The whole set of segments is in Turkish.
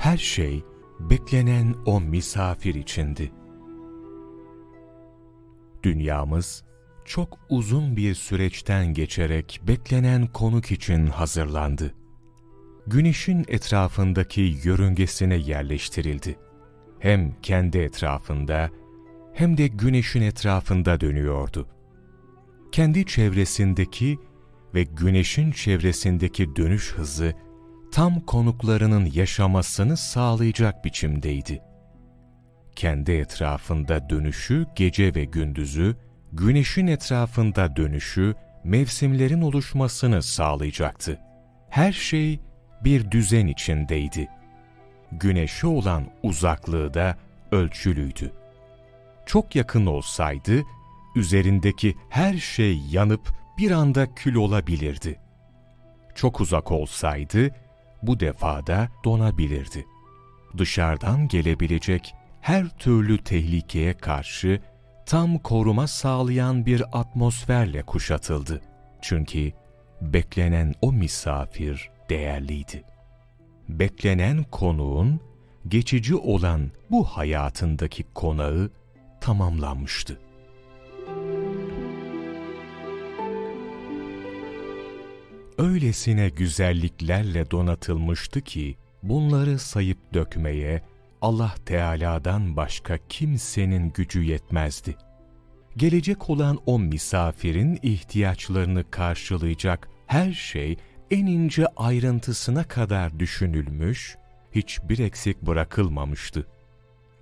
Her şey beklenen o misafir içindi. Dünyamız çok uzun bir süreçten geçerek beklenen konuk için hazırlandı. Güneşin etrafındaki yörüngesine yerleştirildi. Hem kendi etrafında hem de güneşin etrafında dönüyordu. Kendi çevresindeki ve güneşin çevresindeki dönüş hızı tam konuklarının yaşamasını sağlayacak biçimdeydi. Kendi etrafında dönüşü gece ve gündüzü, güneşin etrafında dönüşü mevsimlerin oluşmasını sağlayacaktı. Her şey bir düzen içindeydi. Güneşe olan uzaklığı da ölçülüydü. Çok yakın olsaydı, üzerindeki her şey yanıp bir anda kül olabilirdi. Çok uzak olsaydı, bu defada donabilirdi. Dışarıdan gelebilecek her türlü tehlikeye karşı tam koruma sağlayan bir atmosferle kuşatıldı. Çünkü beklenen o misafir değerliydi. Beklenen konuğun geçici olan bu hayatındaki konağı tamamlanmıştı. Öylesine güzelliklerle donatılmıştı ki bunları sayıp dökmeye Allah Teala'dan başka kimsenin gücü yetmezdi. Gelecek olan o misafirin ihtiyaçlarını karşılayacak her şey en ince ayrıntısına kadar düşünülmüş, hiçbir eksik bırakılmamıştı.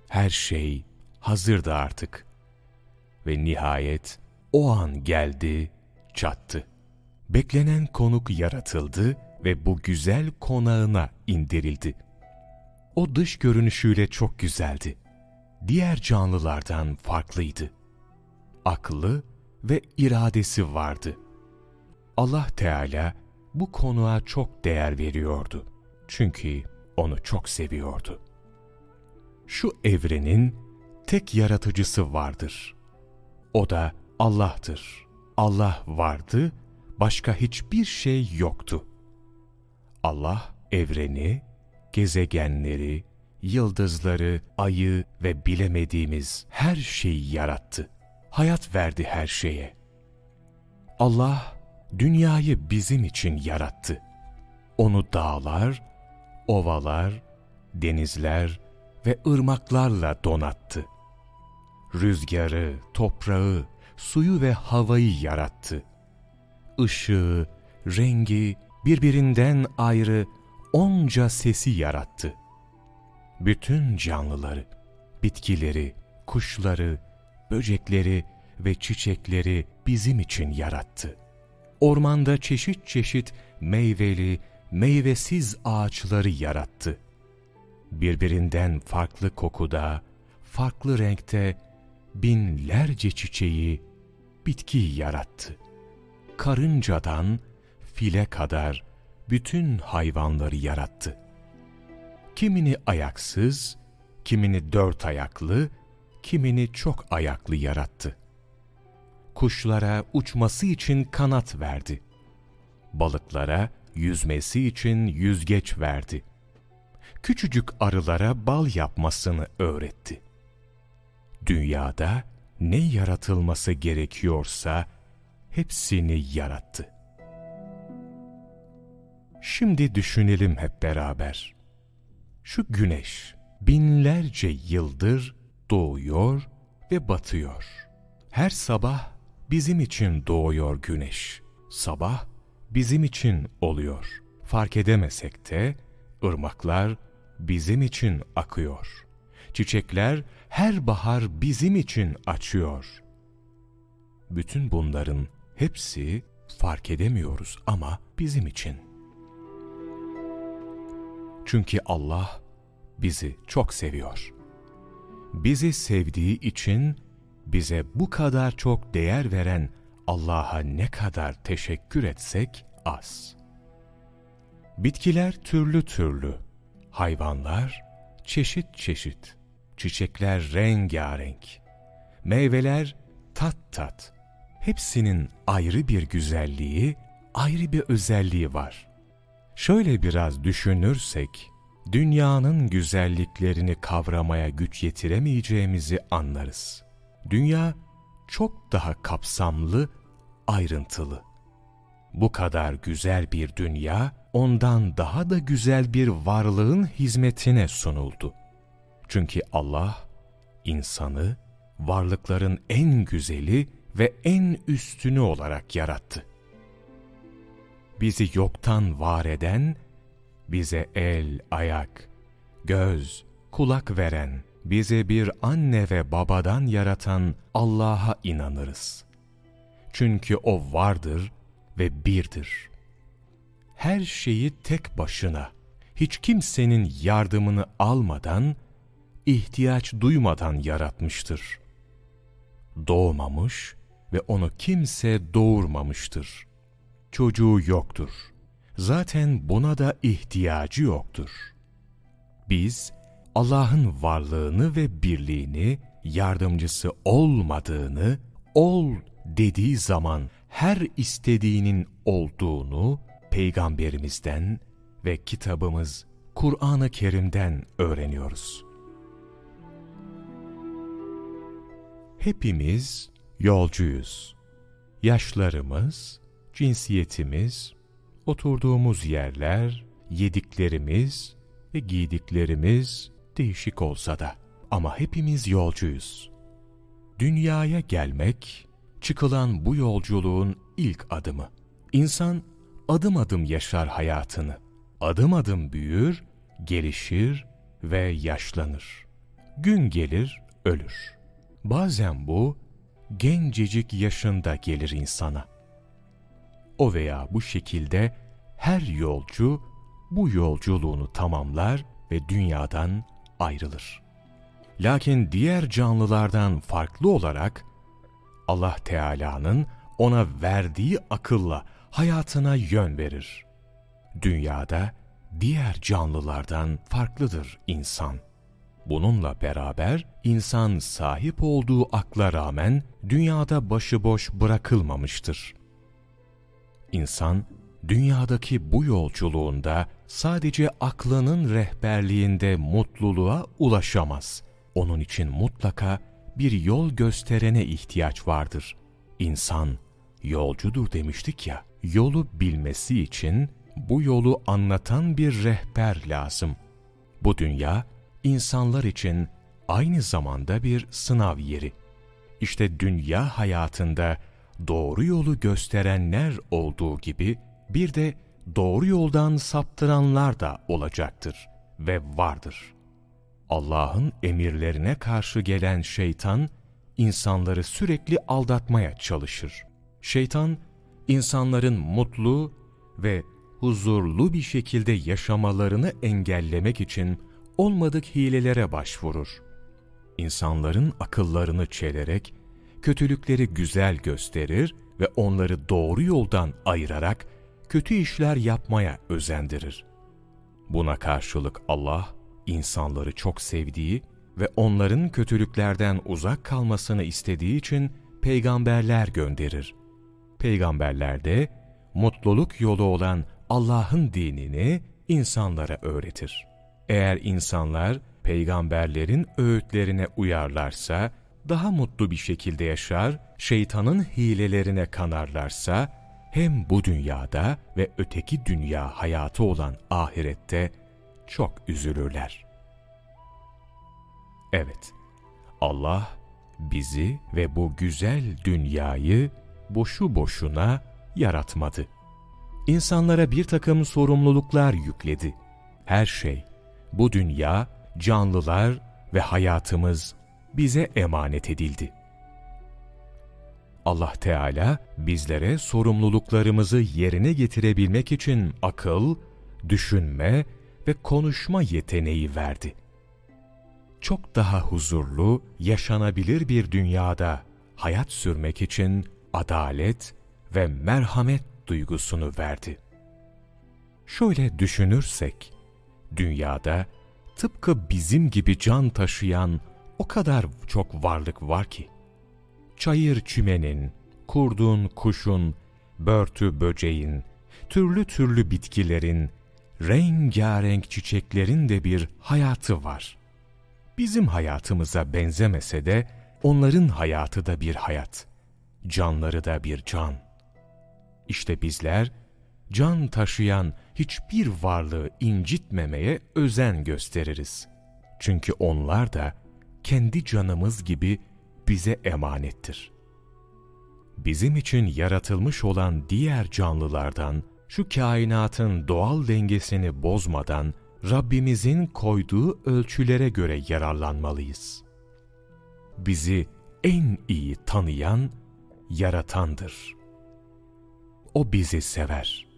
Her şey hazırdı artık. Ve nihayet o an geldi, çattı. Beklenen konuk yaratıldı ve bu güzel konağına indirildi. O dış görünüşüyle çok güzeldi. Diğer canlılardan farklıydı. Aklı ve iradesi vardı. Allah Teala bu konuğa çok değer veriyordu. Çünkü onu çok seviyordu. Şu evrenin tek yaratıcısı vardır. O da Allah'tır. Allah vardı, başka hiçbir şey yoktu. Allah evreni, gezegenleri, yıldızları, ayı ve bilemediğimiz her şeyi yarattı. Hayat verdi her şeye. Allah dünyayı bizim için yarattı. Onu dağlar, ovalar, denizler ve ırmaklarla donattı. Rüzgarı, toprağı, suyu ve havayı yarattı. Işığı, rengi birbirinden ayrı onca sesi yarattı. Bütün canlıları, bitkileri, kuşları, böcekleri ve çiçekleri bizim için yarattı. Ormanda çeşit çeşit meyveli, meyvesiz ağaçları yarattı. Birbirinden farklı kokuda, farklı renkte binlerce çiçeği, bitkiyi yarattı. Karıncadan file kadar bütün hayvanları yarattı. Kimini ayaksız, kimini dört ayaklı, kimini çok ayaklı yarattı. Kuşlara uçması için kanat verdi. Balıklara yüzmesi için yüzgeç verdi. Küçücük arılara bal yapmasını öğretti. Dünyada ne yaratılması gerekiyorsa hepsini yarattı. Şimdi düşünelim hep beraber. Şu güneş binlerce yıldır doğuyor ve batıyor. Her sabah bizim için doğuyor güneş. Sabah bizim için oluyor. Fark edemesek de ırmaklar bizim için akıyor. Çiçekler her bahar bizim için açıyor. Bütün bunların hepsi fark edemiyoruz ama bizim için. Çünkü Allah bizi çok seviyor. Bizi sevdiği için bize bu kadar çok değer veren Allah'a ne kadar teşekkür etsek az. Bitkiler türlü türlü, hayvanlar çeşit çeşit, çiçekler rengarenk, meyveler tat tat. Hepsinin ayrı bir güzelliği, ayrı bir özelliği var. Şöyle biraz düşünürsek, dünyanın güzelliklerini kavramaya güç yetiremeyeceğimizi anlarız. Dünya çok daha kapsamlı, ayrıntılı. Bu kadar güzel bir dünya, ondan daha da güzel bir varlığın hizmetine sunuldu. Çünkü Allah, insanı varlıkların en güzeli ve en üstünü olarak yarattı. Bizi yoktan var eden, bize el, ayak, göz, kulak veren, bize bir anne ve babadan yaratan Allah'a inanırız. Çünkü O vardır ve birdir. Her şeyi tek başına, hiç kimsenin yardımını almadan, ihtiyaç duymadan yaratmıştır. Doğmamış ve onu kimse doğurmamıştır. Çocuğu yoktur. Zaten buna da ihtiyacı yoktur. Biz, Allah'ın varlığını ve birliğini, yardımcısı olmadığını, ol dediği zaman her istediğinin olduğunu peygamberimizden ve kitabımız Kur'an-ı Kerim'den öğreniyoruz. Hepimiz yolcuyuz. Yaşlarımız, cinsiyetimiz, oturduğumuz yerler, yediklerimiz ve giydiklerimiz değişik olsa da ama hepimiz yolcuyuz. Dünyaya gelmek, çıkılan bu yolculuğun ilk adımı. İnsan adım adım yaşar hayatını. Adım adım büyür, gelişir ve yaşlanır. Gün gelir, ölür. Bazen bu gencecik yaşında gelir insana. O veya bu şekilde her yolcu bu yolculuğunu tamamlar ve dünyadan ayrılır. Lakin diğer canlılardan farklı olarak Allah Teala'nın ona verdiği akılla hayatına yön verir. Dünyada diğer canlılardan farklıdır insan. Bununla beraber insan sahip olduğu akla rağmen dünyada başıboş bırakılmamıştır. İnsan, dünyadaki bu yolculuğunda sadece aklının rehberliğinde mutluluğa ulaşamaz. Onun için mutlaka bir yol gösterene ihtiyaç vardır. İnsan yolcudur demiştik ya, yolu bilmesi için bu yolu anlatan bir rehber lazım. Bu dünya, insanlar için aynı zamanda bir sınav yeri. İşte dünya hayatında doğru yolu gösterenler olduğu gibi bir de doğru yoldan saptıranlar da olacaktır ve vardır. Allah'ın emirlerine karşı gelen şeytan, insanları sürekli aldatmaya çalışır. Şeytan, insanların mutlu ve huzurlu bir şekilde yaşamalarını engellemek için olmadık hilelere başvurur. İnsanların akıllarını çelerek, kötülükleri güzel gösterir ve onları doğru yoldan ayırarak kötü işler yapmaya özendirir. Buna karşılık Allah, insanları çok sevdiği ve onların kötülüklerden uzak kalmasını istediği için peygamberler gönderir. Peygamberler de mutluluk yolu olan Allah'ın dinini insanlara öğretir. Eğer insanlar peygamberlerin öğütlerine uyarlarsa, daha mutlu bir şekilde yaşar, şeytanın hilelerine kanarlarsa, hem bu dünyada ve öteki dünya hayatı olan ahirette çok üzülürler. Evet, Allah bizi ve bu güzel dünyayı boşu boşuna yaratmadı. İnsanlara bir takım sorumluluklar yükledi. Her şey, bu dünya, canlılar ve hayatımız bize emanet edildi. Allah Teala bizlere sorumluluklarımızı yerine getirebilmek için akıl, düşünme ve konuşma yeteneği verdi. Çok daha huzurlu, yaşanabilir bir dünyada hayat sürmek için adalet ve merhamet duygusunu verdi. Şöyle düşünürsek, dünyada tıpkı bizim gibi can taşıyan o kadar çok varlık var ki, çayır çimenin, kurdun, kuşun, börtü böceğin, türlü türlü bitkilerin, rengarenk çiçeklerin de bir hayatı var. Bizim hayatımıza benzemese de onların hayatı da bir hayat. Canları da bir can. İşte bizler can taşıyan hiçbir varlığı incitmemeye özen gösteririz. Çünkü onlar da kendi canımız gibi bize emanettir. Bizim için yaratılmış olan diğer canlılardan, şu kainatın doğal dengesini bozmadan, Rabbimizin koyduğu ölçülere göre yararlanmalıyız. Bizi en iyi tanıyan, yaratandır. O bizi sever.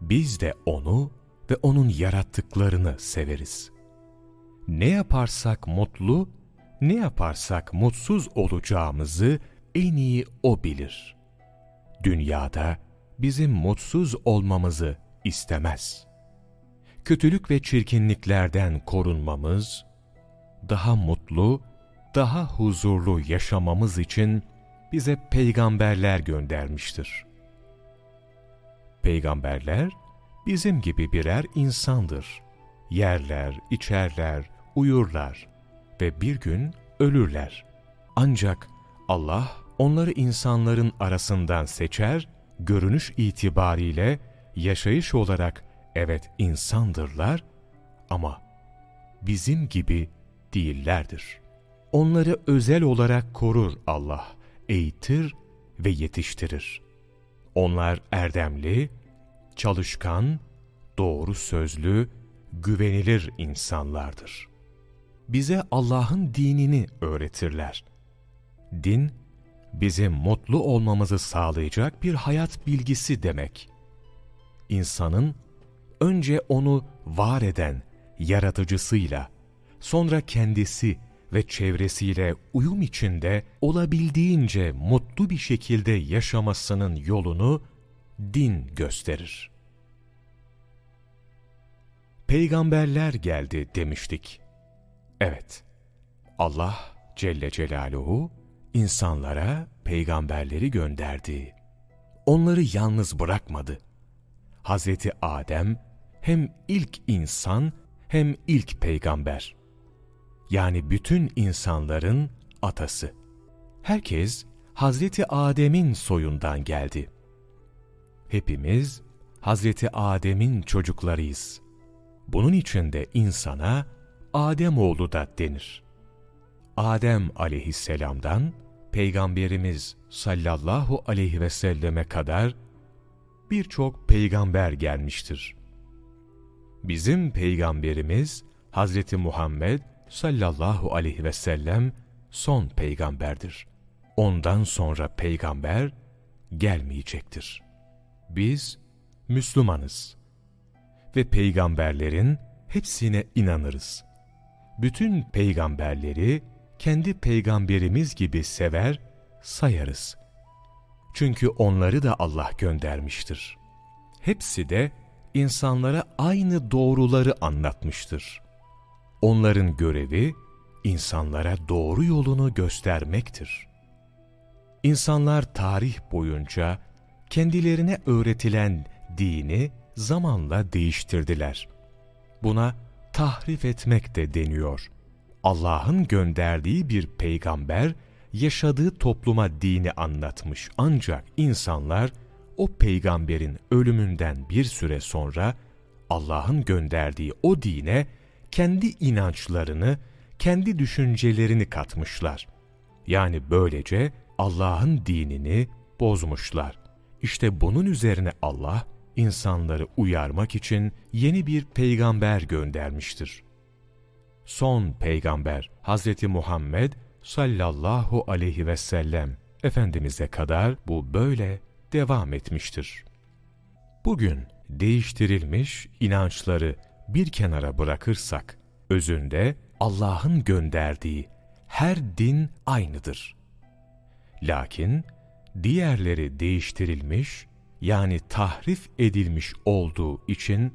Biz de O'nu ve O'nun yarattıklarını severiz. Ne yaparsak mutlu, ne yaparsak mutsuz olacağımızı en iyi O bilir. Dünyada bizim mutsuz olmamızı istemez. Kötülük ve çirkinliklerden korunmamız, daha mutlu, daha huzurlu yaşamamız için bize peygamberler göndermiştir. Peygamberler bizim gibi birer insandır. Yerler, içerler, uyurlar ve bir gün ölürler. Ancak Allah onları insanların arasından seçer, görünüş itibariyle yaşayış olarak evet insandırlar ama bizim gibi değillerdir. Onları özel olarak korur Allah, eğitir ve yetiştirir. Onlar erdemli, çalışkan, doğru sözlü, güvenilir insanlardır. Bize Allah'ın dinini öğretirler. Din, bizim mutlu olmamızı sağlayacak bir hayat bilgisi demek. İnsanın önce onu var eden yaratıcısıyla, sonra kendisi ve çevresiyle uyum içinde olabildiğince mutlu bir şekilde yaşamasının yolunu din gösterir. Peygamberler geldi demiştik. Evet, Allah Celle Celaluhu insanlara peygamberleri gönderdi. Onları yalnız bırakmadı. Hazreti Adem hem ilk insan hem ilk peygamber. Yani bütün insanların atası. Herkes Hazreti Adem'in soyundan geldi. Hepimiz Hazreti Adem'in çocuklarıyız. Bunun için de insana Ademoğlu da denir. Adem aleyhisselamdan Peygamberimiz sallallahu aleyhi ve selleme kadar birçok peygamber gelmiştir. Bizim peygamberimiz Hazreti Muhammed sallallahu aleyhi ve sellem son peygamberdir. Ondan sonra peygamber gelmeyecektir. Biz Müslümanız ve peygamberlerin hepsine inanırız. Bütün peygamberleri kendi peygamberimiz gibi sever, sayarız. Çünkü onları da Allah göndermiştir. Hepsi de insanlara aynı doğruları anlatmıştır. Onların görevi, insanlara doğru yolunu göstermektir. İnsanlar tarih boyunca kendilerine öğretilen dini zamanla değiştirdiler. Buna tahrif etmek de deniyor. Allah'ın gönderdiği bir peygamber yaşadığı topluma dini anlatmış ancak insanlar o peygamberin ölümünden bir süre sonra Allah'ın gönderdiği o dine kendi inançlarını, kendi düşüncelerini katmışlar. Yani böylece Allah'ın dinini bozmuşlar. İşte bunun üzerine Allah insanları uyarmak için yeni bir peygamber göndermiştir. Son peygamber Hz. Muhammed sallallahu aleyhi ve sellem Efendimiz'e kadar bu böyle devam etmiştir. Bugün değiştirilmiş inançları bir kenara bırakırsak, özünde Allah'ın gönderdiği her din aynıdır. Lakin diğerleri değiştirilmiş yani tahrif edilmiş olduğu için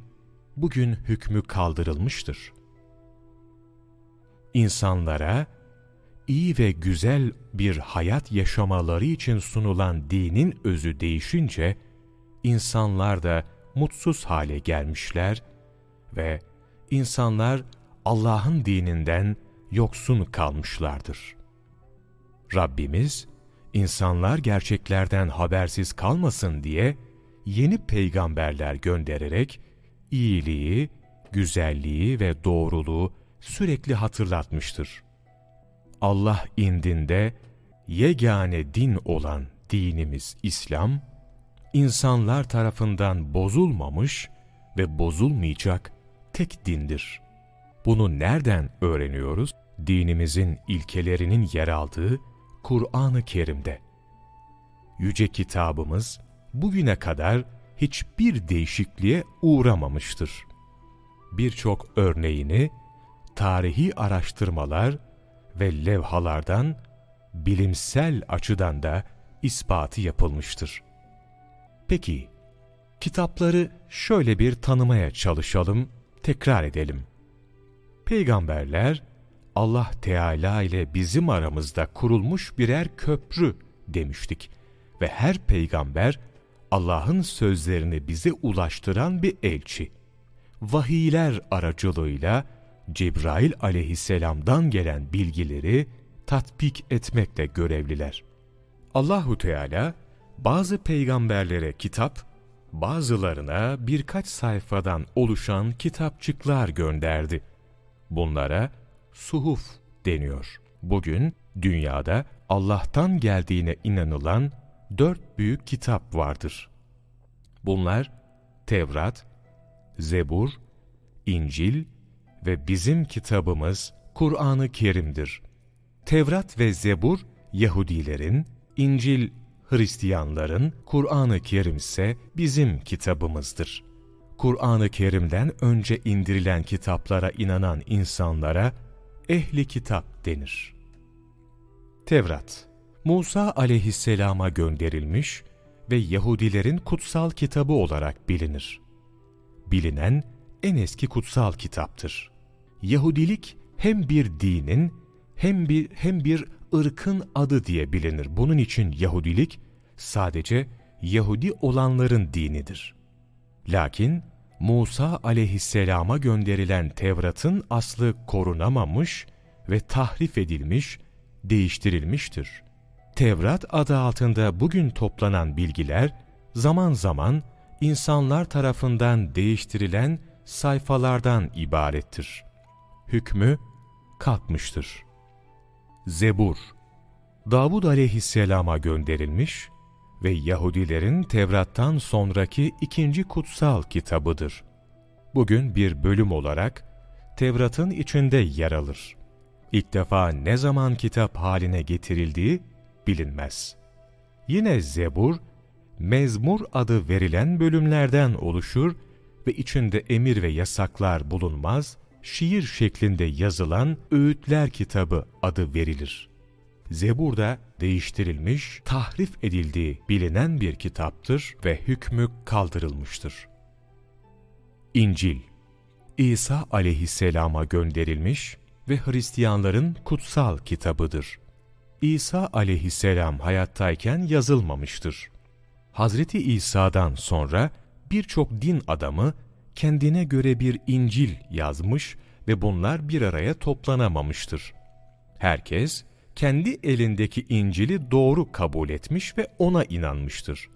bugün hükmü kaldırılmıştır. İnsanlara iyi ve güzel bir hayat yaşamaları için sunulan dinin özü değişince, insanlar da mutsuz hale gelmişler ve insanlar Allah'ın dininden yoksun kalmışlardır. Rabbimiz, insanlar gerçeklerden habersiz kalmasın diye yeni peygamberler göndererek iyiliği, güzelliği ve doğruluğu sürekli hatırlatmıştır. Allah indinde yegane din olan dinimiz İslam, insanlar tarafından bozulmamış ve bozulmayacak tek dindir. Bunu nereden öğreniyoruz? Dinimizin ilkelerinin yer aldığı Kur'an-ı Kerim'de. Yüce kitabımız bugüne kadar hiçbir değişikliğe uğramamıştır. Birçok örneğini tarihi araştırmalar ve levhalardan bilimsel açıdan da ispatı yapılmıştır. Peki, kitapları şöyle bir tanımaya çalışalım, tekrar edelim. Peygamberler, Allah Teala ile bizim aramızda kurulmuş birer köprü demiştik ve her peygamber Allah'ın sözlerini bize ulaştıran bir elçi. Vahiyler aracılığıyla Cebrail aleyhisselamdan gelen bilgileri tatbik etmekle görevliler. Allahu Teala bazı peygamberlere kitap, bazılarına birkaç sayfadan oluşan kitapçıklar gönderdi. Bunlara suhuf deniyor. Bugün dünyada Allah'tan geldiğine inanılan dört büyük kitap vardır. Bunlar Tevrat, Zebur, İncil ve bizim kitabımız Kur'an-ı Kerim'dir. Tevrat ve Zebur Yahudilerin, İncil Hristiyanların, Kur'an-ı Kerim ise bizim kitabımızdır. Kur'an-ı Kerim'den önce indirilen kitaplara inanan insanlara ehli kitap denir. Tevrat, Musa aleyhisselama gönderilmiş ve Yahudilerin kutsal kitabı olarak bilinir. Bilinen en eski kutsal kitaptır. Yahudilik hem bir dinin hem bir hem bir ırkın adı diye bilinir. Bunun için Yahudilik sadece Yahudi olanların dinidir. Lakin Musa aleyhisselama gönderilen Tevrat'ın aslı korunamamış ve tahrif edilmiş, değiştirilmiştir. Tevrat adı altında bugün toplanan bilgiler zaman zaman insanlar tarafından değiştirilen sayfalardan ibarettir. Hükmü kalkmıştır. Zebur Davud aleyhisselama gönderilmiş ve Yahudilerin Tevrat'tan sonraki ikinci kutsal kitabıdır. Bugün bir bölüm olarak Tevrat'ın içinde yer alır. İlk defa ne zaman kitap haline getirildiği bilinmez. Yine Zebur, Mezmur adı verilen bölümlerden oluşur ve içinde emir ve yasaklar bulunmaz, şiir şeklinde yazılan öğütler kitabı adı verilir. Zebur'da değiştirilmiş, tahrif edildiği bilinen bir kitaptır ve hükmü kaldırılmıştır. İncil İsa aleyhisselama gönderilmiş ve Hristiyanların kutsal kitabıdır. İsa aleyhisselam hayattayken yazılmamıştır. Hazreti İsa'dan sonra birçok din adamı kendine göre bir İncil yazmış ve bunlar bir araya toplanamamıştır. Herkes kendi elindeki İncil'i doğru kabul etmiş ve ona inanmıştır.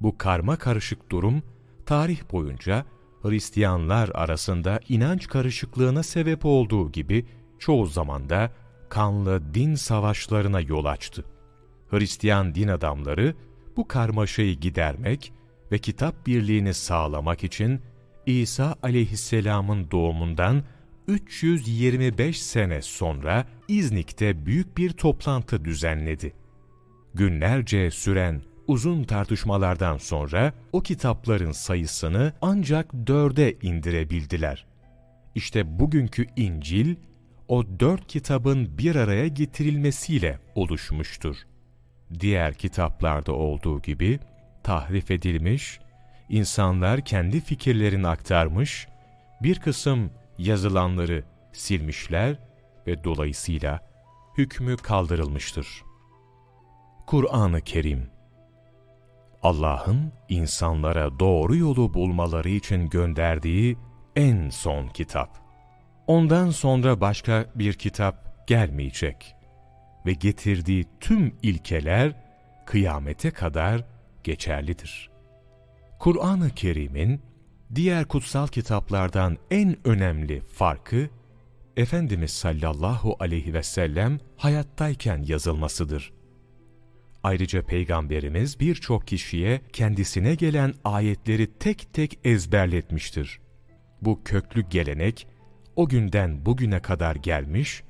Bu karma karışık durum tarih boyunca Hristiyanlar arasında inanç karışıklığına sebep olduğu gibi çoğu zamanda kanlı din savaşlarına yol açtı. Hristiyan din adamları bu karmaşayı gidermek ve kitap birliğini sağlamak için İsa aleyhisselamın doğumundan 325 sene sonra İznik'te büyük bir toplantı düzenledi. Günlerce süren uzun tartışmalardan sonra o kitapların sayısını ancak dörde indirebildiler. İşte bugünkü İncil, o dört kitabın bir araya getirilmesiyle oluşmuştur. Diğer kitaplarda olduğu gibi tahrif edilmiş, insanlar kendi fikirlerini aktarmış, bir kısım yazılanları silmişler ve dolayısıyla hükmü kaldırılmıştır. Kur'an-ı Kerim Allah'ın insanlara doğru yolu bulmaları için gönderdiği en son kitap. Ondan sonra başka bir kitap gelmeyecek ve getirdiği tüm ilkeler kıyamete kadar geçerlidir. Kur'an-ı Kerim'in diğer kutsal kitaplardan en önemli farkı, Efendimiz sallallahu aleyhi ve sellem hayattayken yazılmasıdır. Ayrıca Peygamberimiz birçok kişiye kendisine gelen ayetleri tek tek ezberletmiştir. Bu köklü gelenek o günden bugüne kadar gelmiş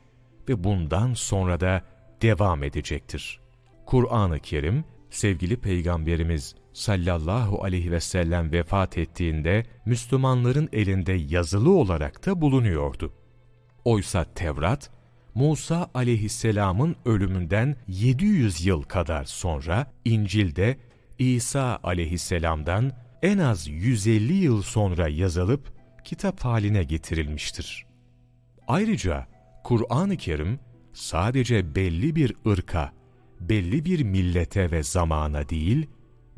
ve bundan sonra da devam edecektir. Kur'an-ı Kerim, sevgili Peygamberimiz sallallahu aleyhi ve sellem vefat ettiğinde Müslümanların elinde yazılı olarak da bulunuyordu. Oysa Tevrat, Musa aleyhisselamın ölümünden 700 yıl kadar sonra İncil'de İsa aleyhisselamdan en az 150 yıl sonra yazılıp kitap haline getirilmiştir. Ayrıca Kur'an-ı Kerim sadece belli bir ırka, belli bir millete ve zamana değil,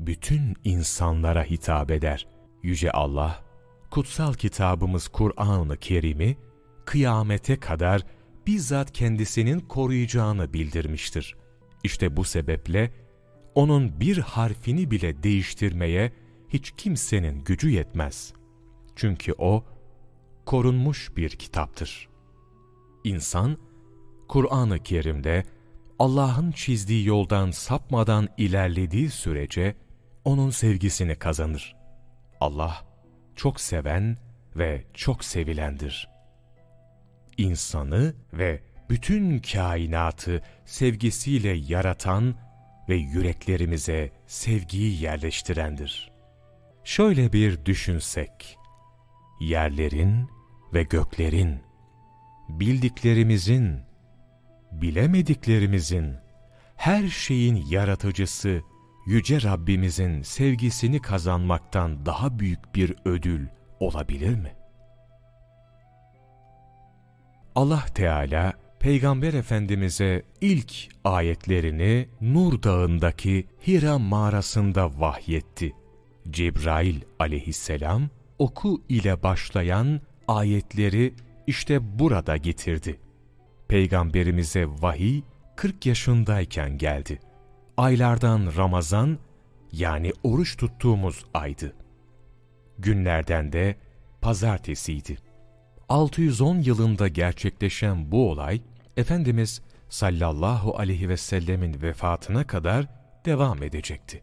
bütün insanlara hitap eder. Yüce Allah, kutsal kitabımız Kur'an-ı Kerim'i kıyamete kadar bizzat kendisinin koruyacağını bildirmiştir. İşte bu sebeple onun bir harfini bile değiştirmeye hiç kimsenin gücü yetmez. Çünkü o korunmuş bir kitaptır. İnsan, Kur'an-ı Kerim'de Allah'ın çizdiği yoldan sapmadan ilerlediği sürece onun sevgisini kazanır. Allah çok seven ve çok sevilendir. İnsanı ve bütün kainatı sevgisiyle yaratan ve yüreklerimize sevgiyi yerleştirendir. Şöyle bir düşünsek, yerlerin ve göklerin, bildiklerimizin, bilemediklerimizin, her şeyin yaratıcısı Yüce Rabbimizin sevgisini kazanmaktan daha büyük bir ödül olabilir mi? Allah Teala Peygamber Efendimiz'e ilk ayetlerini Nur Dağı'ndaki Hira mağarasında vahyetti. Cebrail aleyhisselam oku ile başlayan ayetleri işte burada getirdi. Peygamberimize vahiy 40 yaşındayken geldi. Aylardan Ramazan yani oruç tuttuğumuz aydı. Günlerden de pazartesiydi. 610 yılında gerçekleşen bu olay, Efendimiz sallallahu aleyhi ve sellemin vefatına kadar devam edecekti.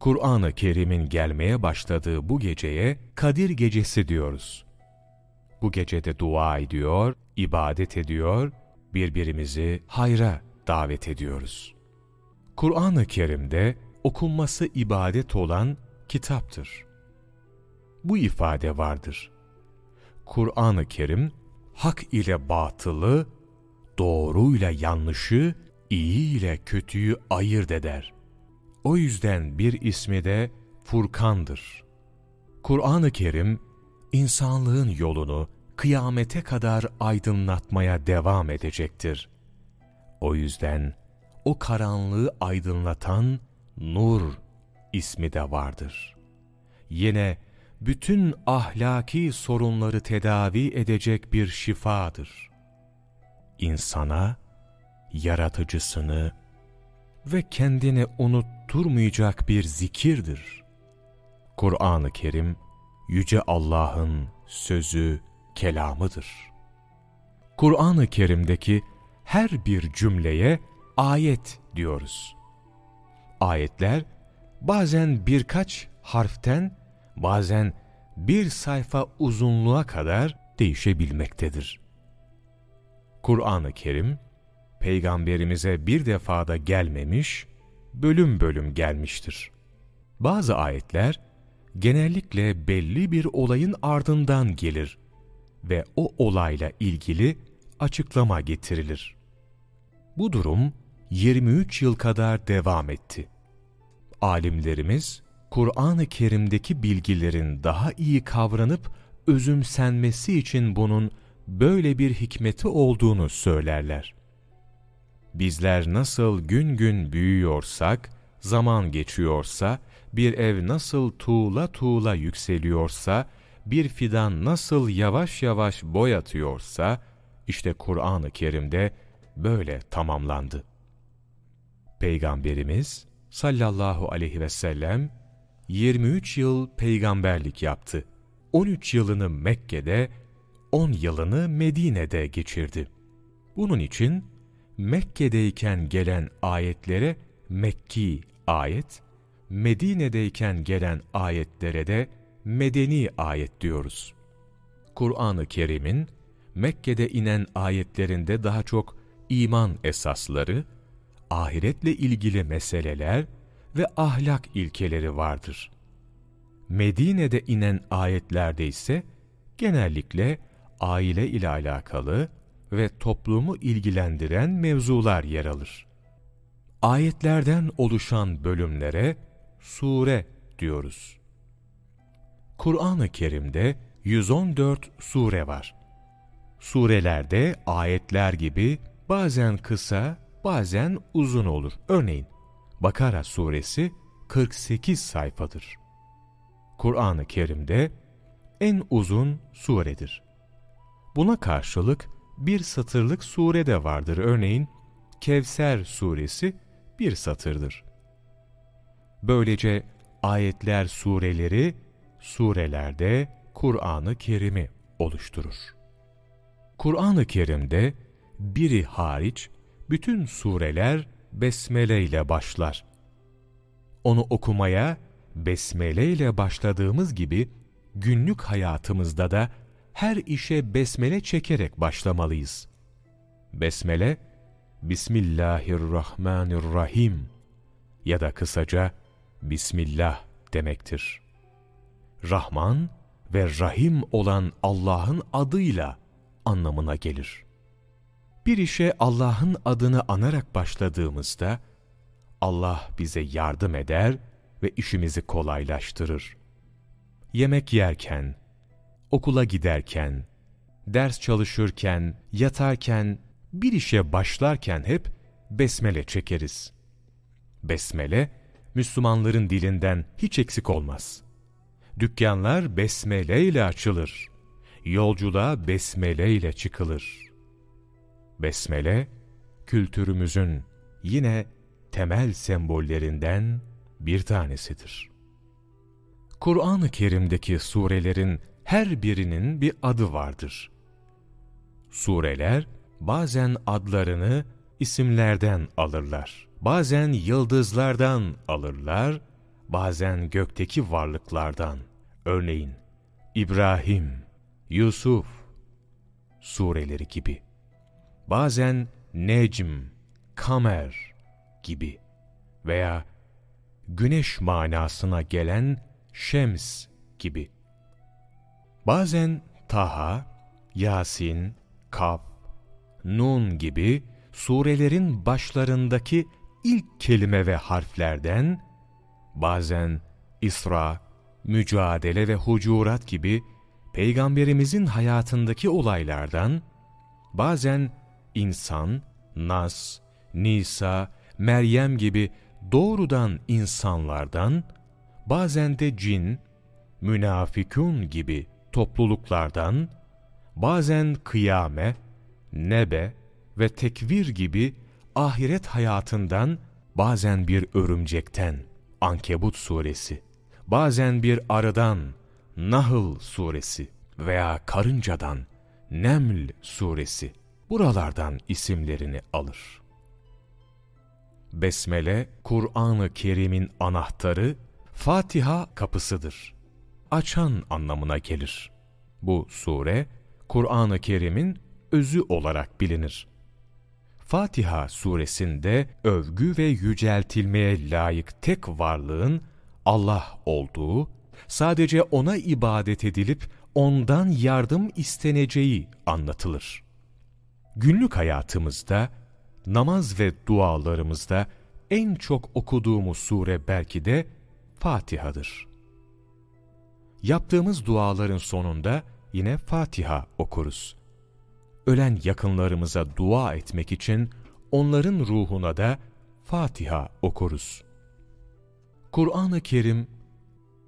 Kur'an-ı Kerim'in gelmeye başladığı bu geceye Kadir Gecesi diyoruz. Bu gecede dua ediyor, ibadet ediyor, birbirimizi hayra davet ediyoruz. Kur'an-ı Kerim'de okunması ibadet olan kitaptır. Bu ifade vardır. Kur'an-ı Kerim, hak ile batılı, doğru ile yanlışı, iyi ile kötüyü ayırt eder. O yüzden bir ismi de Furkan'dır. Kur'an-ı Kerim, insanlığın yolunu kıyamete kadar aydınlatmaya devam edecektir. O yüzden o karanlığı aydınlatan Nur ismi de vardır. Yine bütün ahlaki sorunları tedavi edecek bir şifadır. İnsana, yaratıcısını ve kendini unutturmayacak bir zikirdir. Kur'an-ı Kerim, Yüce Allah'ın sözü, kelamıdır. Kur'an-ı Kerim'deki her bir cümleye ayet diyoruz. Ayetler bazen birkaç harften, bazen bir sayfa uzunluğa kadar değişebilmektedir. Kur'an-ı Kerim, Peygamberimize bir defada gelmemiş, bölüm bölüm gelmiştir. Bazı ayetler, genellikle belli bir olayın ardından gelir ve o olayla ilgili açıklama getirilir. Bu durum 23 yıl kadar devam etti. Alimlerimiz, Kur'an-ı Kerim'deki bilgilerin daha iyi kavranıp özümsenmesi için bunun böyle bir hikmeti olduğunu söylerler. Bizler nasıl gün gün büyüyorsak, zaman geçiyorsa, bir ev nasıl tuğla tuğla yükseliyorsa, bir fidan nasıl yavaş yavaş boy atıyorsa, işte Kur'an-ı Kerim'de böyle tamamlandı. Peygamberimiz sallallahu aleyhi ve sellem 23 yıl peygamberlik yaptı. 13 yılını Mekke'de, 10 yılını Medine'de geçirdi. Bunun için Mekke'deyken gelen ayetlere Mekki ayet, Medine'deyken gelen ayetlere de medeni ayet diyoruz. Kur'an-ı Kerim'in Mekke'de inen ayetlerinde daha çok iman esasları, ahiretle ilgili meseleler ve ahlak ilkeleri vardır. Medine'de inen ayetlerde ise genellikle aile ile alakalı ve toplumu ilgilendiren mevzular yer alır. Ayetlerden oluşan bölümlere sure diyoruz. Kur'an-ı Kerim'de 114 sure var. Surelerde ayetler gibi bazen kısa, bazen uzun olur. Örneğin Bakara suresi 48 sayfadır. Kur'an-ı Kerim'de en uzun suredir. Buna karşılık bir satırlık sure de vardır. Örneğin Kevser suresi bir satırdır. Böylece ayetler sureleri, surelerde Kur'an-ı Kerim'i oluşturur. Kur'an-ı Kerim'de biri hariç bütün sureler besmele ile başlar. Onu okumaya besmele ile başladığımız gibi günlük hayatımızda da her işe besmele çekerek başlamalıyız. Besmele, Bismillahirrahmanirrahim ya da kısaca Bismillah demektir. Rahman ve Rahim olan Allah'ın adıyla anlamına gelir. Bir işe Allah'ın adını anarak başladığımızda, Allah bize yardım eder ve işimizi kolaylaştırır. Yemek yerken, okula giderken, ders çalışırken, yatarken, bir işe başlarken hep besmele çekeriz. Besmele, Müslümanların dilinden hiç eksik olmaz. Dükkanlar besmele ile açılır. Yolculuğa besmele ile çıkılır. Besmele, kültürümüzün yine temel sembollerinden bir tanesidir. Kur'an-ı Kerim'deki surelerin her birinin bir adı vardır. Sureler bazen adlarını isimlerden alırlar. Bazen yıldızlardan alırlar, bazen gökteki varlıklardan. Örneğin İbrahim, Yusuf sureleri gibi. Bazen Necm, Kamer gibi veya güneş manasına gelen Şems gibi. Bazen Taha, Yasin, Kaf, Nun gibi surelerin başlarındaki ilk kelime ve harflerden, bazen İsra, Mücadele ve Hucurat gibi Peygamberimizin hayatındaki olaylardan, bazen insan, Nas, Nisa, Meryem gibi doğrudan insanlardan, bazen de cin, münafikun gibi topluluklardan, bazen kıyame, nebe ve tekvir gibi ahiret hayatından, bazen bir örümcekten, Ankebut suresi, bazen bir arıdan, Nahl suresi veya karıncadan, Neml suresi, buralardan isimlerini alır. Besmele, Kur'an-ı Kerim'in anahtarı, Fatiha kapısıdır. Açan anlamına gelir. Bu sure, Kur'an-ı Kerim'in özü olarak bilinir. Fatiha suresinde övgü ve yüceltilmeye layık tek varlığın Allah olduğu, sadece O'na ibadet edilip O'ndan yardım isteneceği anlatılır. Günlük hayatımızda, namaz ve dualarımızda en çok okuduğumuz sure belki de Fatiha'dır. Yaptığımız duaların sonunda yine Fatiha okuruz. Ölen yakınlarımıza dua etmek için onların ruhuna da Fatiha okuruz. Kur'an-ı Kerim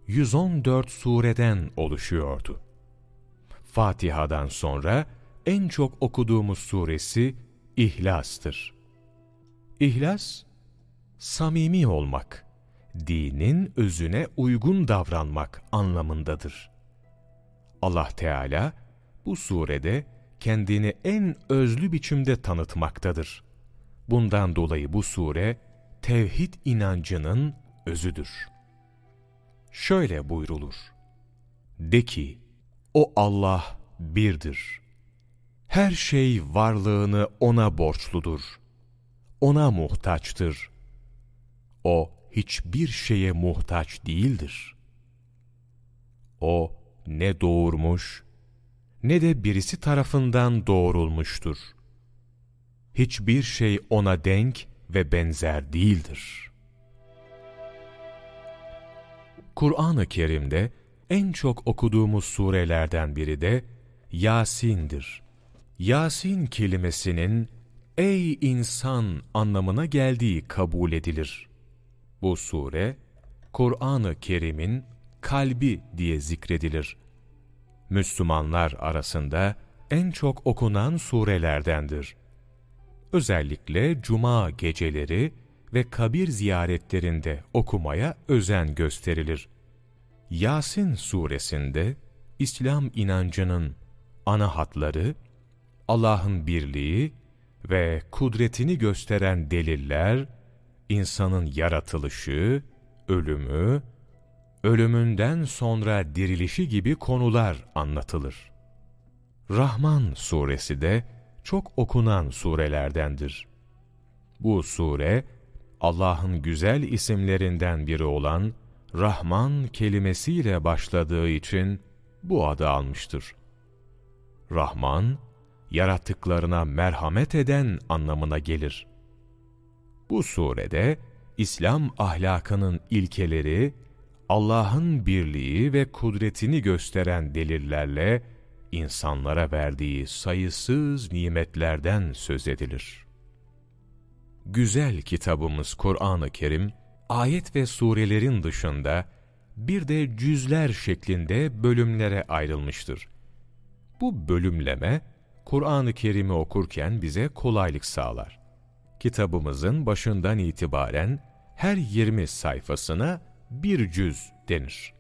114 sureden oluşuyordu. Fatiha'dan sonra en çok okuduğumuz suresi İhlas'tır. İhlas, samimi olmak, dinin özüne uygun davranmak anlamındadır. Allah Teala bu surede kendini en özlü biçimde tanıtmaktadır. Bundan dolayı bu sure tevhid inancının özüdür. Şöyle buyrulur. De ki, o Allah birdir. Her şey varlığını O'na borçludur. O'na muhtaçtır. O hiçbir şeye muhtaç değildir. O ne doğurmuş, ne de birisi tarafından doğurulmuştur. Hiçbir şey ona denk ve benzer değildir. Kur'an-ı Kerim'de en çok okuduğumuz surelerden biri de Yasin'dir. Yasin kelimesinin ey insan anlamına geldiği kabul edilir. Bu sure, Kur'an-ı Kerim'in kalbi diye zikredilir. Müslümanlar arasında en çok okunan surelerdendir. Özellikle cuma geceleri ve kabir ziyaretlerinde okumaya özen gösterilir. Yasin suresinde İslam inancının ana hatları, Allah'ın birliği ve kudretini gösteren deliller, insanın yaratılışı, ölümü, ölümünden sonra dirilişi gibi konular anlatılır. Rahman suresi de çok okunan surelerdendir. Bu sure, Allah'ın güzel isimlerinden biri olan Rahman kelimesiyle başladığı için bu adı almıştır. Rahman, yarattıklarına merhamet eden anlamına gelir. Bu surede İslam ahlakının ilkeleri, Allah'ın birliği ve kudretini gösteren delillerle insanlara verdiği sayısız nimetlerden söz edilir. Güzel kitabımız Kur'an-ı Kerim, ayet ve surelerin dışında bir de cüzler şeklinde bölümlere ayrılmıştır. Bu bölümleme, Kur'an-ı Kerim'i okurken bize kolaylık sağlar. Kitabımızın başından itibaren her 20 sayfasına bir cüz denir.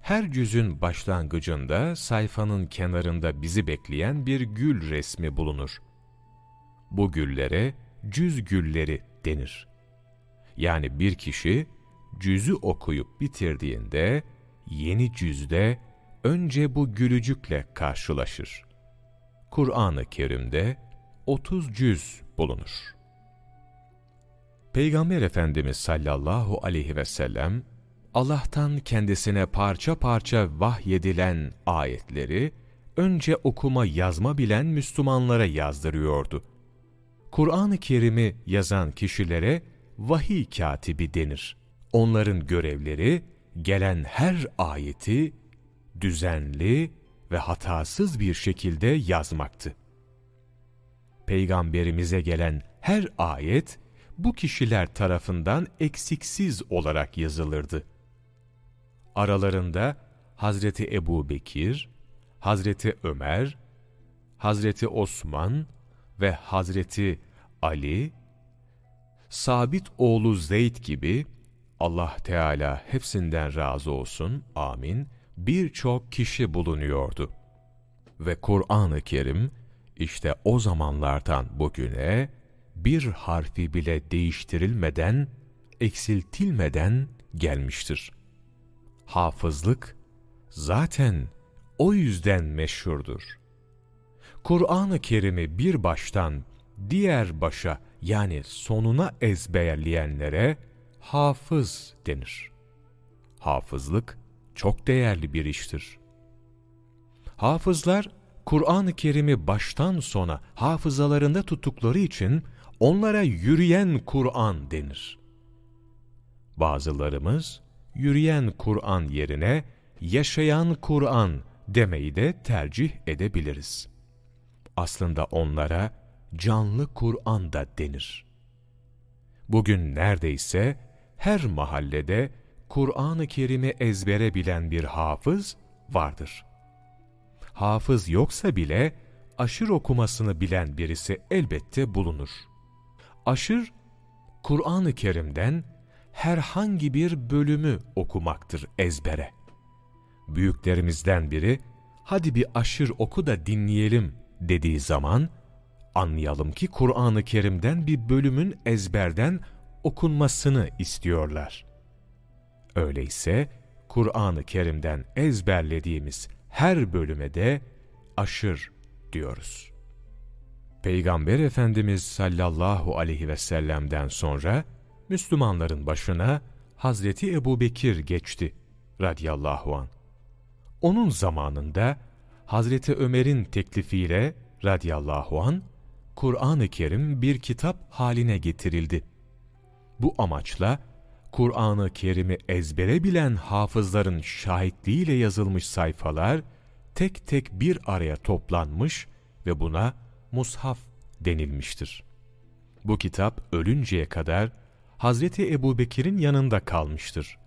Her cüzün başlangıcında sayfanın kenarında bizi bekleyen bir gül resmi bulunur. Bu güllere cüz gülleri denir. Yani bir kişi cüzü okuyup bitirdiğinde yeni cüzde önce bu gülücükle karşılaşır. Kur'an-ı Kerim'de 30 cüz bulunur. Peygamber Efendimiz sallallahu aleyhi ve sellem Allah'tan kendisine parça parça vahyedilen ayetleri önce okuma yazma bilen Müslümanlara yazdırıyordu. Kur'an-ı Kerim'i yazan kişilere vahiy katibi denir. Onların görevleri gelen her ayeti düzenli ve hatasız bir şekilde yazmaktı. Peygamberimize gelen her ayet bu kişiler tarafından eksiksiz olarak yazılırdı. Aralarında Hazreti Ebu Bekir, Hazreti Ömer, Hazreti Osman ve Hazreti Ali, Sabit oğlu Zeyd gibi Allah Teala hepsinden razı olsun, amin, birçok kişi bulunuyordu. Ve Kur'an-ı Kerim işte o zamanlardan bugüne bir harfi bile değiştirilmeden, eksiltilmeden gelmiştir. Hafızlık zaten o yüzden meşhurdur. Kur'an-ı Kerim'i bir baştan diğer başa yani sonuna ezberleyenlere hafız denir. Hafızlık çok değerli bir iştir. Hafızlar Kur'an-ı Kerim'i baştan sona hafızalarında tuttukları için onlara yürüyen Kur'an denir. Bazılarımız yürüyen Kur'an yerine yaşayan Kur'an demeyi de tercih edebiliriz. Aslında onlara canlı Kur'an da denir. Bugün neredeyse her mahallede Kur'an-ı Kerim'i ezbere bilen bir hafız vardır. Hafız yoksa bile aşır okumasını bilen birisi elbette bulunur. Aşır, Kur'an-ı Kerim'den herhangi bir bölümü okumaktır ezbere. Büyüklerimizden biri, hadi bir aşır oku da dinleyelim dediği zaman, anlayalım ki Kur'an-ı Kerim'den bir bölümün ezberden okunmasını istiyorlar. Öyleyse Kur'an-ı Kerim'den ezberlediğimiz her bölüme de aşır diyoruz. Peygamber Efendimiz sallallahu aleyhi ve sellem'den sonra Müslümanların başına Hazreti Ebu Bekir geçti radiyallahu an. Onun zamanında Hazreti Ömer'in teklifiyle radiyallahu an Kur'an-ı Kerim bir kitap haline getirildi. Bu amaçla Kur'an-ı Kerim'i ezbere bilen hafızların şahitliğiyle yazılmış sayfalar tek tek bir araya toplanmış ve buna mushaf denilmiştir. Bu kitap ölünceye kadar Hazreti Ebu Bekir'in yanında kalmıştır.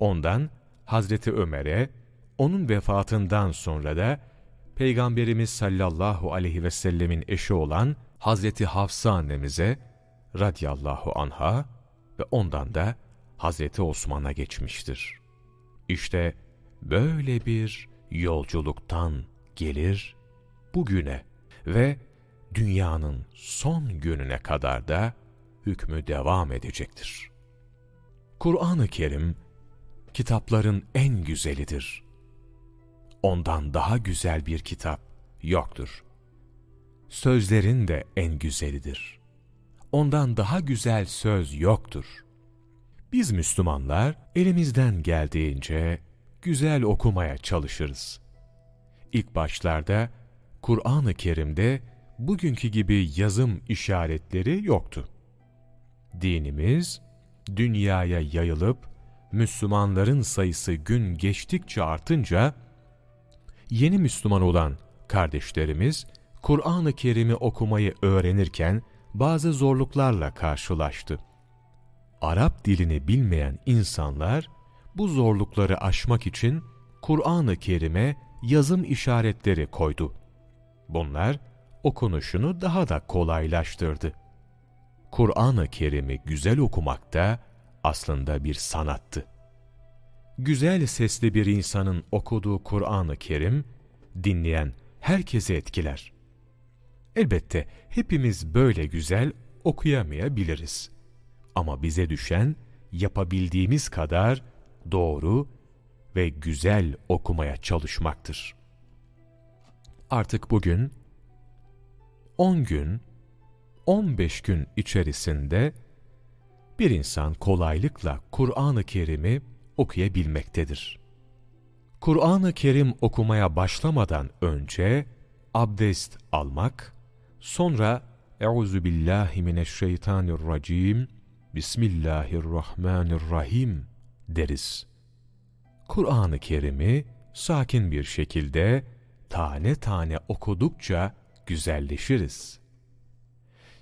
Ondan Hazreti Ömer'e, onun vefatından sonra da Peygamberimiz sallallahu aleyhi ve sellemin eşi olan Hazreti Hafsa annemize radiyallahu anha ve ondan da Hazreti Osman'a geçmiştir. İşte böyle bir yolculuktan gelir bugüne ve dünyanın son gününe kadar da hükmü devam edecektir. Kur'an-ı Kerim, kitapların en güzelidir. Ondan daha güzel bir kitap yoktur. Sözlerin de en güzelidir. Ondan daha güzel söz yoktur. Biz Müslümanlar elimizden geldiğince güzel okumaya çalışırız. İlk başlarda Kur'an-ı Kerim'de bugünkü gibi yazım işaretleri yoktu. Dinimiz dünyaya yayılıp Müslümanların sayısı gün geçtikçe artınca yeni Müslüman olan kardeşlerimiz Kur'an-ı Kerim'i okumayı öğrenirken bazı zorluklarla karşılaştı. Arap dilini bilmeyen insanlar bu zorlukları aşmak için Kur'an-ı Kerim'e yazım işaretleri koydu. Bunlar okunuşunu daha da kolaylaştırdı. Kur'an-ı Kerim'i güzel okumak da aslında bir sanattı. Güzel sesli bir insanın okuduğu Kur'an-ı Kerim, dinleyen herkesi etkiler. Elbette hepimiz böyle güzel okuyamayabiliriz. Ama bize düşen yapabildiğimiz kadar doğru ve güzel okumaya çalışmaktır. Artık bugün 10 gün, 15 gün içerisinde bir insan kolaylıkla Kur'an-ı Kerim'i okuyabilmektedir. Kur'an-ı Kerim okumaya başlamadan önce abdest almak, sonra Euzu billahi mineşşeytanirracim Bismillahirrahmanirrahim deriz. Kur'an-ı Kerim'i sakin bir şekilde tane tane okudukça güzelleşiriz.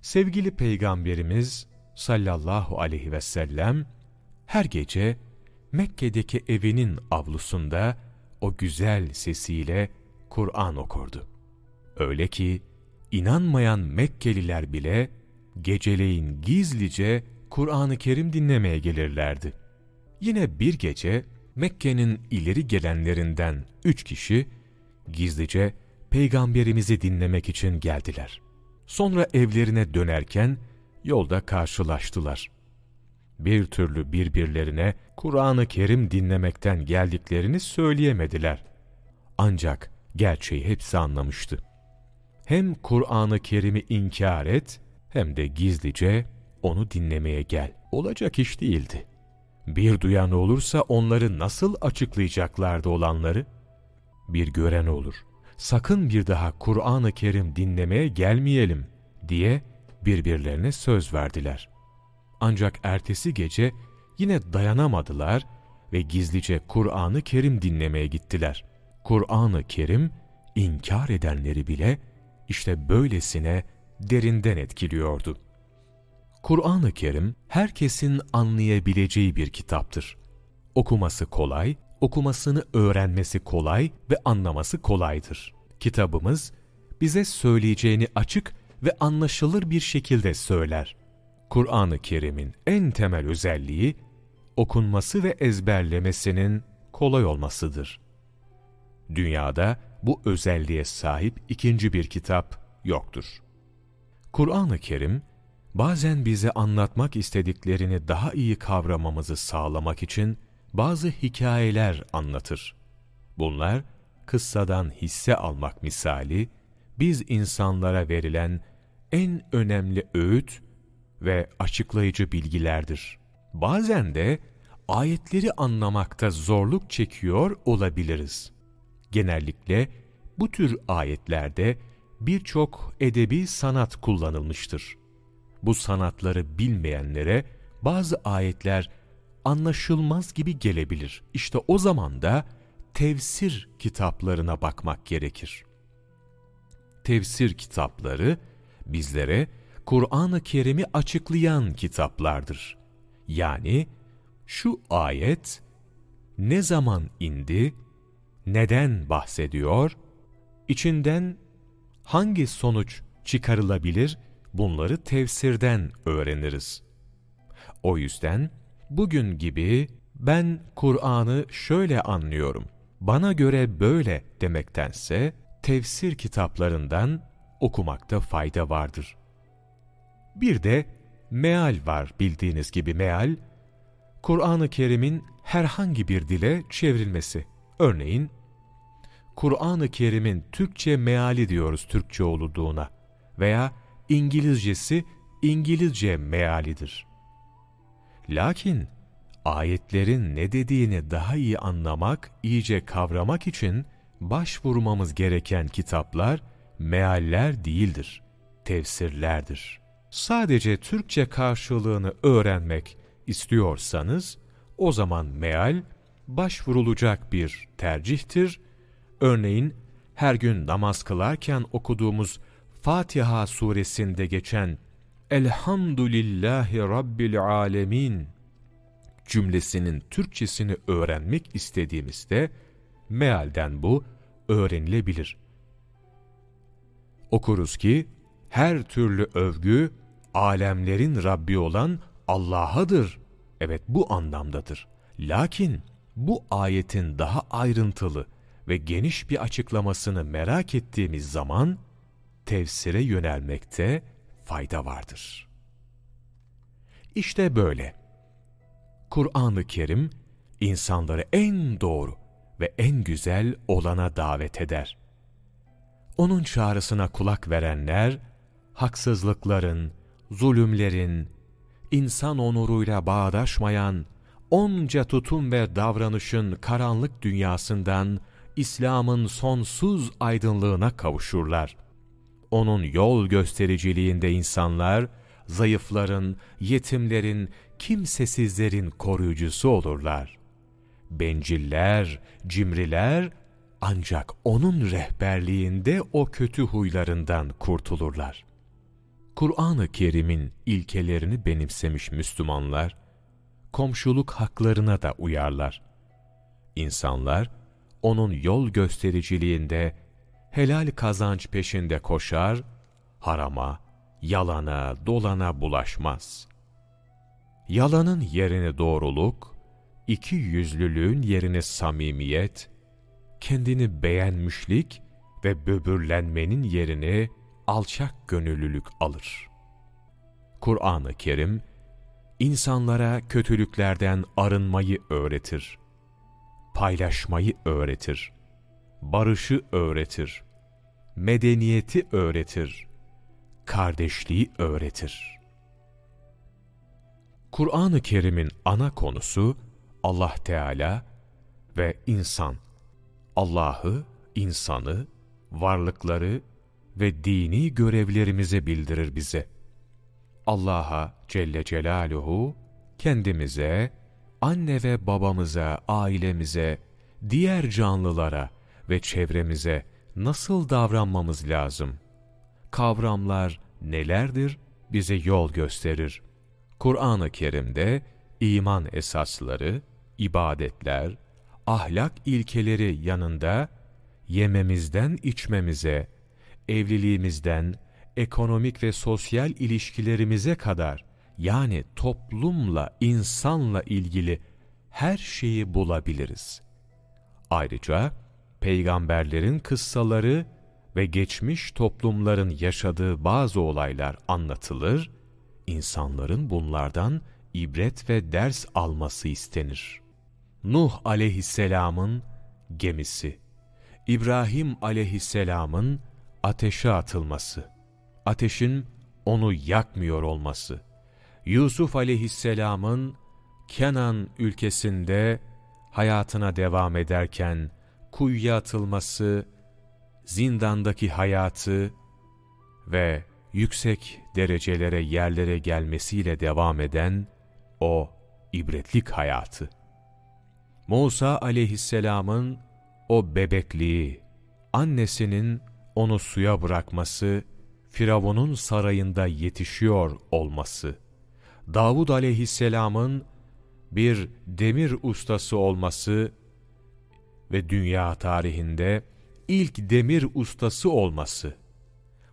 Sevgili Peygamberimiz sallallahu aleyhi ve sellem her gece Mekke'deki evinin avlusunda o güzel sesiyle Kur'an okurdu. Öyle ki inanmayan Mekkeliler bile geceleyin gizlice Kur'an-ı Kerim dinlemeye gelirlerdi. Yine bir gece Mekke'nin ileri gelenlerinden üç kişi gizlice Peygamberimizi dinlemek için geldiler. Sonra evlerine dönerken yolda karşılaştılar. Bir türlü birbirlerine Kur'an-ı Kerim dinlemekten geldiklerini söyleyemediler. Ancak gerçeği hepsi anlamıştı. Hem Kur'an-ı Kerim'i inkar et, hem de gizlice onu dinlemeye gel. Olacak iş değildi. Bir duyan olursa onları nasıl açıklayacaklardı olanları? Bir gören olur. Sakın bir daha Kur'an-ı Kerim dinlemeye gelmeyelim diye birbirlerine söz verdiler. Ancak ertesi gece yine dayanamadılar ve gizlice Kur'an-ı Kerim dinlemeye gittiler. Kur'an-ı Kerim inkar edenleri bile işte böylesine derinden etkiliyordu. Kur'an-ı Kerim herkesin anlayabileceği bir kitaptır. Okuması kolay, okumasını öğrenmesi kolay ve anlaması kolaydır. Kitabımız bize söyleyeceğini açık ve anlaşılır bir şekilde söyler. Kur'an-ı Kerim'in en temel özelliği okunması ve ezberlemesinin kolay olmasıdır. Dünyada bu özelliğe sahip ikinci bir kitap yoktur. Kur'an-ı Kerim, bazen bize anlatmak istediklerini daha iyi kavramamızı sağlamak için bazı hikayeler anlatır. Bunlar, kıssadan hisse almak misali, biz insanlara verilen en önemli öğüt ve açıklayıcı bilgilerdir. Bazen de ayetleri anlamakta zorluk çekiyor olabiliriz. Genellikle bu tür ayetlerde birçok edebi sanat kullanılmıştır. Bu sanatları bilmeyenlere bazı ayetler anlaşılmaz gibi gelebilir. İşte o zaman da tefsir kitaplarına bakmak gerekir. Tefsir kitapları bizlere Kur'an-ı Kerim'i açıklayan kitaplardır. Yani şu ayet ne zaman indi, neden bahsediyor, içinden hangi sonuç çıkarılabilir bunları tefsirden öğreniriz. O yüzden bugün gibi ben Kur'an'ı şöyle anlıyorum, bana göre böyle demektense tefsir kitaplarından okumakta fayda vardır. Bir de meal var bildiğiniz gibi meal, Kur'an-ı Kerim'in herhangi bir dile çevrilmesi. Örneğin, Kur'an-ı Kerim'in Türkçe meali diyoruz Türkçe olduğuna veya İngilizcesi İngilizce mealidir. Lakin ayetlerin ne dediğini daha iyi anlamak, iyice kavramak için başvurmamız gereken kitaplar mealler değildir, tefsirlerdir. Sadece Türkçe karşılığını öğrenmek istiyorsanız, o zaman meal başvurulacak bir tercihtir. Örneğin her gün namaz kılarken okuduğumuz Fatiha suresinde geçen Elhamdülillahi Rabbil Alemin cümlesinin Türkçesini öğrenmek istediğimizde mealden bu öğrenilebilir. Okuruz ki her türlü övgü alemlerin Rabbi olan Allah'adır. Evet bu anlamdadır. Lakin bu ayetin daha ayrıntılı ve geniş bir açıklamasını merak ettiğimiz zaman tefsire yönelmekte fayda vardır. İşte böyle. Kur'an-ı Kerim insanları en doğru ve en güzel olana davet eder. Onun çağrısına kulak verenler, haksızlıkların, zulümlerin, insan onuruyla bağdaşmayan, onca tutum ve davranışın karanlık dünyasından İslam'ın sonsuz aydınlığına kavuşurlar. Onun yol göstericiliğinde insanlar, zayıfların, yetimlerin, kimsesizlerin koruyucusu olurlar. Benciller, cimriler ancak onun rehberliğinde o kötü huylarından kurtulurlar. Kur'an-ı Kerim'in ilkelerini benimsemiş Müslümanlar, komşuluk haklarına da uyarlar. İnsanlar, onun yol göstericiliğinde helal kazanç peşinde koşar, harama, yalana, dolana bulaşmaz. Yalanın yerini doğruluk, iki yüzlülüğün yerini samimiyet, kendini beğenmişlik ve böbürlenmenin yerini alçak gönüllülük alır. Kur'an-ı Kerim, insanlara kötülüklerden arınmayı öğretir, paylaşmayı öğretir, barışı öğretir, medeniyeti öğretir, kardeşliği öğretir. Kur'an-ı Kerim'in ana konusu Allah Teala ve insan. Allah'ı, insanı, varlıkları ve dini görevlerimizi bildirir bize. Allah'a Celle Celaluhu kendimize, anne ve babamıza, ailemize, diğer canlılara ve çevremize nasıl davranmamız lazım? Kavramlar nelerdir? Bize yol gösterir. Kur'an-ı Kerim'de iman esasları, ibadetler, ahlak ilkeleri yanında yememizden içmemize, evliliğimizden ekonomik ve sosyal ilişkilerimize kadar yani toplumla, insanla ilgili her şeyi bulabiliriz. Ayrıca peygamberlerin kıssaları ve geçmiş toplumların yaşadığı bazı olaylar anlatılır, insanların bunlardan ibret ve ders alması istenir. Nuh aleyhisselamın gemisi, İbrahim aleyhisselamın ateşe atılması, ateşin onu yakmıyor olması, Yusuf aleyhisselamın Kenan ülkesinde hayatına devam ederken kuyuya atılması, zindandaki hayatı ve yüksek derecelere yerlere gelmesiyle devam eden o ibretlik hayatı. Musa aleyhisselamın o bebekliği, annesinin onu suya bırakması, Firavun'un sarayında yetişiyor olması, Davud aleyhisselamın bir demir ustası olması ve dünya tarihinde ilk demir ustası olması,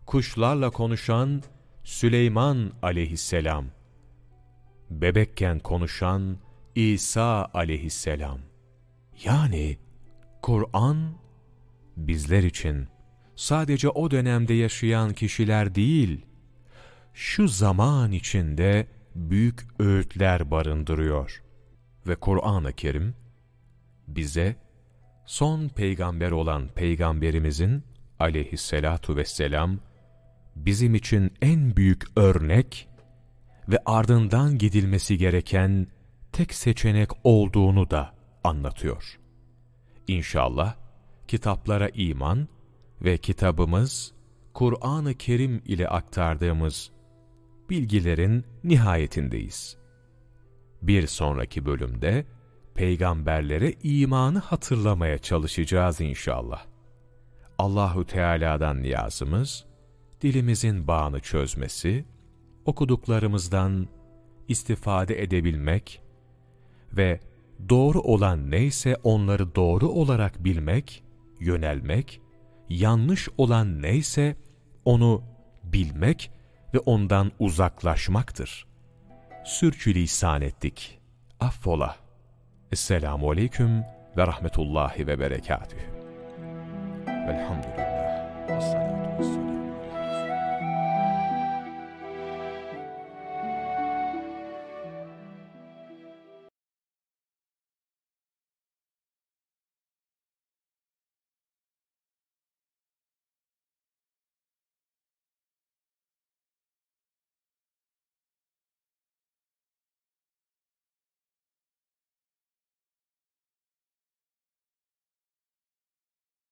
kuşlarla konuşan Süleyman aleyhisselam, bebekken konuşan İsa aleyhisselam. Yani Kur'an bizler için sadece o dönemde yaşayan kişiler değil, şu zaman içinde büyük öğütler barındırıyor. Ve Kur'an-ı Kerim bize son peygamber olan peygamberimizin aleyhisselatu vesselam bizim için en büyük örnek ve ardından gidilmesi gereken tek seçenek olduğunu da anlatıyor. İnşallah kitaplara iman ve kitabımız Kur'an-ı Kerim ile aktardığımız bilgilerin nihayetindeyiz. Bir sonraki bölümde peygamberlere imanı hatırlamaya çalışacağız inşallah. Allahu Teala'dan niyazımız dilimizin bağını çözmesi, okuduklarımızdan istifade edebilmek ve doğru olan neyse onları doğru olarak bilmek, yönelmek, yanlış olan neyse onu bilmek ve ondan uzaklaşmaktır. Sürçülisan ettik. Affola. Esselamu Aleyküm ve Rahmetullahi ve Berekatühü. Velhamdülillah. Vesselam.